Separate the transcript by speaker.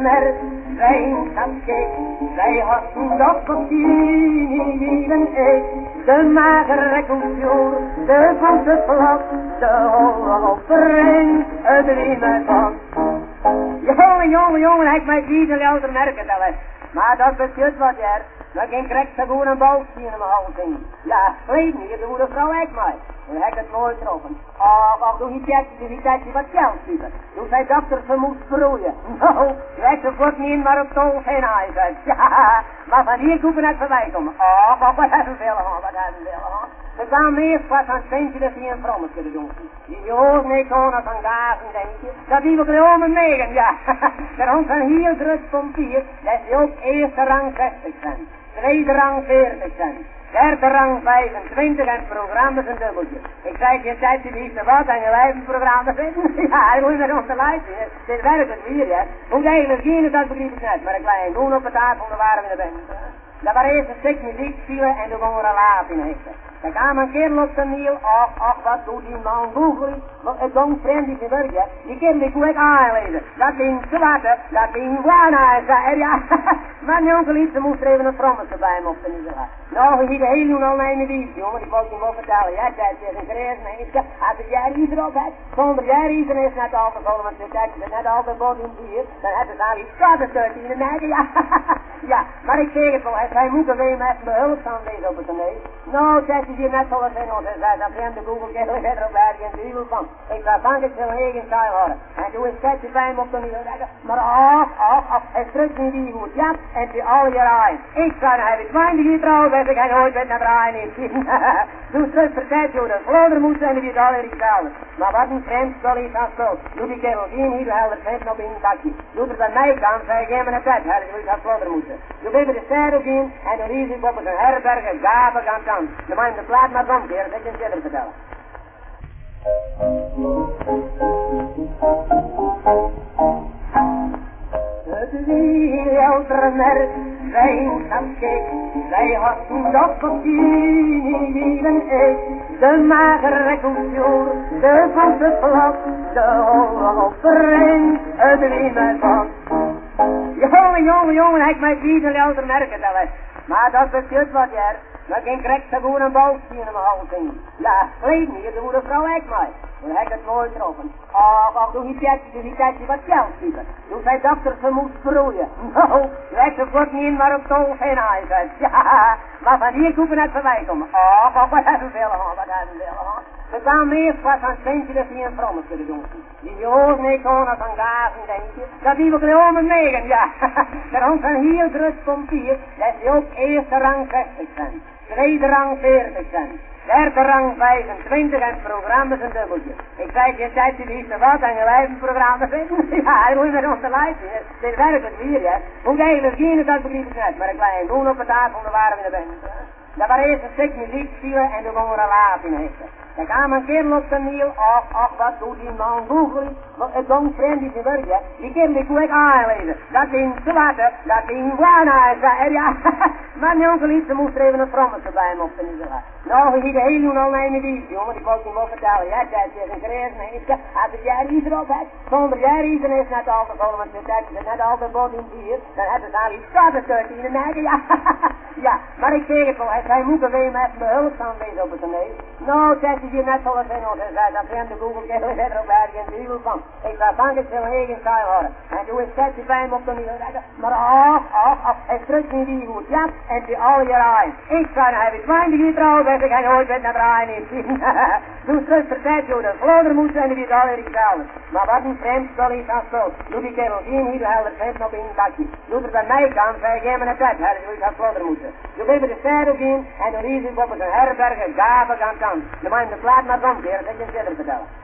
Speaker 1: merk, zijn kapkeek, zij had dat papier en ik, de magere koetjoer, de voeten plat, de holle opering, het riemen van. Jongen, jongen, jongen, hij mij en louter merken dat Maar dat betekent wat er. Dat geen krijgt ze gewoon een balkje in mijn hals Ja, weet niet, de goede vrouw echt mij. Dan heb ik het nooit getroffen. Ach, ach, doe niet jetjes, niet jetjes wat geld zitten. Doe zij dokter, ze moet sproeien. Nou, leg ze voort niet in, maar op tol geen huis Ja, maar van hier koeken het voorbij komen. Ach, ach, wat hebben we willen, wat hebben we willen. Ze kwamen eerst pas aan centje dat hij een vrommel kunnen doen. Die hoort niet gewoon als een gazen, denk je. Dat die we gewoon negen, ja. Er ons een heel druk pompier, dat is ook eerste rang 60 cent. Tweede rang 40 cent. Derde rang 25 en het programma is een dubbeltje. Ik zei je tijd je niet wat en je lijf een programma vinden. ja, ik moet met ons te luisteren. Dit werkt het hier, ja. Hoe eigenlijk geen dat begrijp ik net. Maar ik lei een doen op het tafel, daar waren we in de band. Dat waren eerst een stuk muziek en toen gingen we een laat in hechten. Dan kwam een kerel op de niel, ach, ach, wat doet die man googelen? Wat een dong vriend die werk, ja. Die kerel die ik aanlezen. Dat ding zwarte, dat ding wana, zei ja. maar jongen liet, ze moest er even een frommetje bij hem op de niel. Nou, je ziet de hele doen al naar een dienst, jongen, die wou je wel vertellen. Ja, ze, is een gereis, nee, als het jaar hier erop hebt, zonder jaar hier is net al gevallen, want ze kijken ze net altijd boven in hier, dan hebben ze daar iets schatten in de negen, ja. ja, maar ik zeg het wel, hij moet er weer met behulpzaam wezen op het toneel. Nou, zegt hij hier net zoals hij nog zei, dat vreemde Google kerel verder op waar geen duivel van. Ik ga van ik zijn eigen taal horen. En doe een sketje bij hem op de nieuwe Maar ach, ach, ach, hij drukt niet die goed, ja, en die al je raaien. Ik naar het mijn die trouw, weet ik, en ooit met naar draaien niet. Doe terug vertelt je dat vloder die het al in hetzelfde. Maar wat een vreemd spel is aan spel. Doe die kerel geen hier helder op in een bakje. Doe er bij mij zei geef me een bed, helder, hoe dat vloder moeten. Doe even de sterren in en dan is ik op een herberg en gaan dan. De man de plaat maar omkeren, dat ik een verder vertellen. Het wielder merk zijn kapkeek, zij had dat papier en ik, de magere koetjoer, de voeten plat, de holle opering, het riemen van. Jongen, jongen, jongen, hij mij zien en louter merken dat Maar dat betekent wat Maar geen krijgt ze gewoon een balkje in mijn hals Ja, weet niet, de goede vrouw echt mij. Dan heb ik het nooit getroffen. Ach, ach, doe niet jetjes, doe niet jetjes wat geld zitten. Doe zij dokter, ze moet sproeien. Nou, leg ze voort niet in, maar op geen huis uit. Ja, maar van hier koeken het voorbij komen. Ach, ach, wat hebben we willen, wat hebben we willen. Ze kwamen eerst pas aan het centje dat hij een vrommel kunnen doen. Die hoort niet gewoon als gazen, denk je. Dat die we gewoon negen, ja. Er ons een heel druk pompier, dat is ook eerste rang 60 cent. Tweede rang 40 cent. Derde rang 25 en het programma is een dubbeltje. Ik zei je tijd je niet wat en je lijf een programma ja, hij moet met ons te. Dit werkt het hier, ja. Hoe eigenlijk geen dat begrijp ik net. Maar ik lei een doen op het tafel, daar waren we de band. Dat waren eerst een stuk muziek en we een laat in hechten. Dan kwam een kerel op de niel, ach, ach, wat doet die man googelen? Wat een dom vriend die werk, ja. Die kerel die kon ik aanlezen. Dat ding zwarte, dat ding wana, zei ja. maar jongen liet, ze moest er even een frommetje bij hem op de niel. Nou, je ziet de hele doen al naar een dienst, jongen, die wou je wel vertellen. Ja, zei ze, is een nee, als het jaar hier erop hebt, zonder jaar hier is net al gevallen, want ze is net al boven in hier, dan hebben ze daar iets schatten in de negen, ja. ja, maar ik zeg het wel, hij moet er weer met behulpzaam wezen op het toneel. Nou, zegt hij hier net zoals hij nog zei, dat vreemde Google kerel verder op waar geen duivel van. Ik ga van ik zijn eigen taal horen. En doe een sketje bij hem op de Maar hij drukt niet die goed, ja, en die al je. Ik ga naar het mijn die trouw, weet ik, hij nooit met naar niet. Doe terug dat vloder moet zijn die het al in hetzelfde. Maar wat een vreemd spel is aan spel. Doe die kerel geen hier helder vent op in een bakje. Doe er bij mij kan, zei geef me een helder, hoe ik dat vloder moeten. De sterren in en dan is op een kan. Je de plaat maar omkeren, dat je verder vertellen.